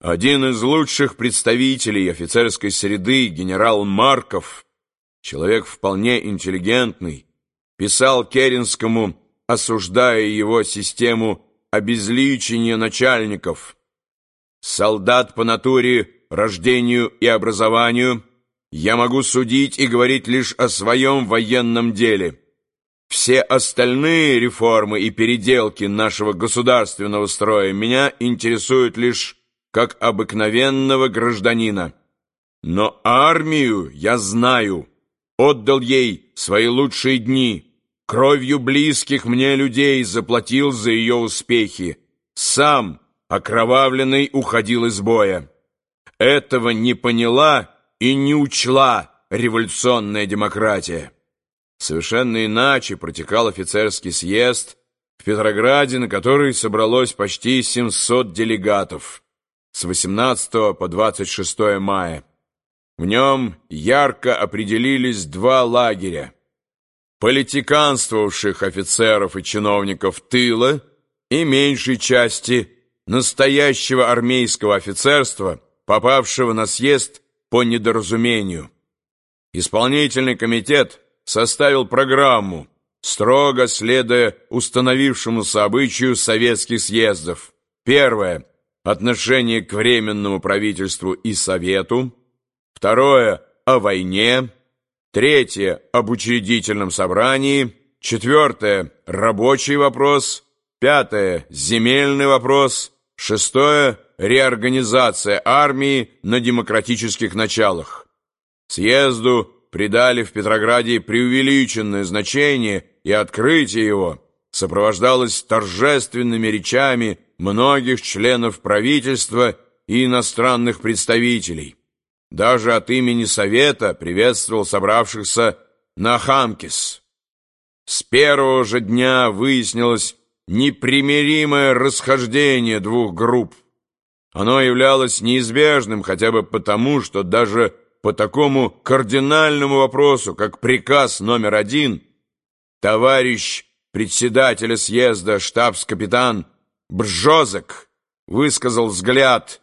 Один из лучших представителей офицерской среды, генерал Марков, человек вполне интеллигентный, писал Керенскому, осуждая его систему обезличения начальников. Солдат по натуре, рождению и образованию я могу судить и говорить лишь о своем военном деле. Все остальные реформы и переделки нашего государственного строя меня интересуют лишь как обыкновенного гражданина. Но армию я знаю, отдал ей свои лучшие дни, кровью близких мне людей заплатил за ее успехи, сам, окровавленный, уходил из боя. Этого не поняла и не учла революционная демократия. Совершенно иначе протекал офицерский съезд в Петрограде, на который собралось почти 700 делегатов с 18 по 26 мая. В нем ярко определились два лагеря. Политиканствовавших офицеров и чиновников тыла и меньшей части настоящего армейского офицерства, попавшего на съезд по недоразумению. Исполнительный комитет составил программу, строго следуя установившемуся обычаю советских съездов. Первое отношение к Временному правительству и Совету, второе – о войне, третье – об учредительном собрании, четвертое – рабочий вопрос, пятое – земельный вопрос, шестое – реорганизация армии на демократических началах. Съезду придали в Петрограде преувеличенное значение, и открытие его сопровождалось торжественными речами многих членов правительства и иностранных представителей. Даже от имени Совета приветствовал собравшихся Нахамкис. С первого же дня выяснилось непримиримое расхождение двух групп. Оно являлось неизбежным хотя бы потому, что даже по такому кардинальному вопросу, как приказ номер один, товарищ председателя съезда штабс-капитан Бжозек высказал взгляд.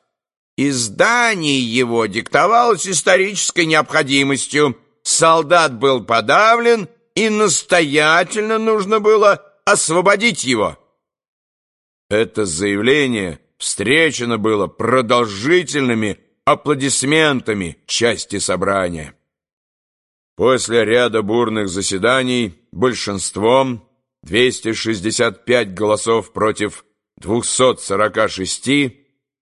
Издание его диктовалось исторической необходимостью. Солдат был подавлен, и настоятельно нужно было освободить его. Это заявление встречено было продолжительными аплодисментами части собрания. После ряда бурных заседаний большинством 265 голосов против 246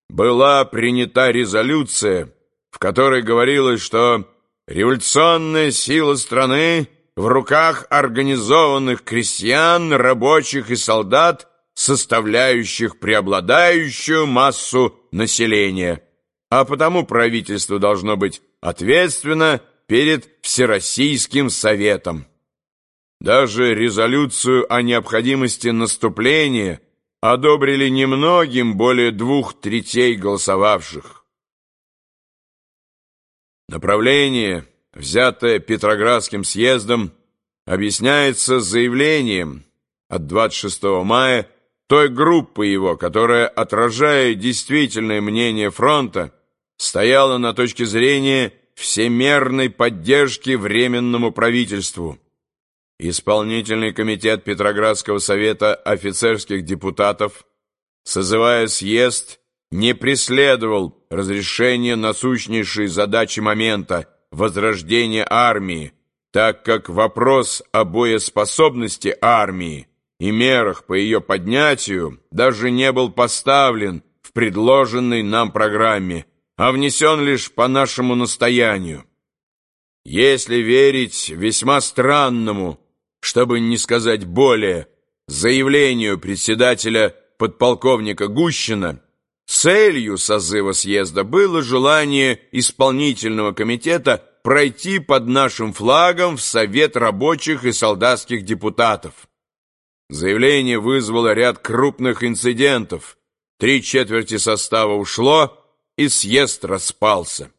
была принята резолюция, в которой говорилось, что революционная сила страны в руках организованных крестьян, рабочих и солдат, составляющих преобладающую массу населения а потому правительство должно быть ответственно перед Всероссийским Советом. Даже резолюцию о необходимости наступления одобрили немногим более двух третей голосовавших. Направление, взятое Петроградским съездом, объясняется заявлением от 26 мая той группы его, которая, отражая действительное мнение фронта, стояла на точке зрения всемерной поддержки Временному правительству. Исполнительный комитет Петроградского совета офицерских депутатов, созывая съезд, не преследовал разрешение насущнейшей задачи момента возрождения армии, так как вопрос о боеспособности армии и мерах по ее поднятию даже не был поставлен в предложенной нам программе, а внесен лишь по нашему настоянию. Если верить весьма странному, чтобы не сказать более, заявлению председателя подполковника Гущина, целью созыва съезда было желание исполнительного комитета пройти под нашим флагом в Совет рабочих и солдатских депутатов. Заявление вызвало ряд крупных инцидентов. Три четверти состава ушло, и съезд распался.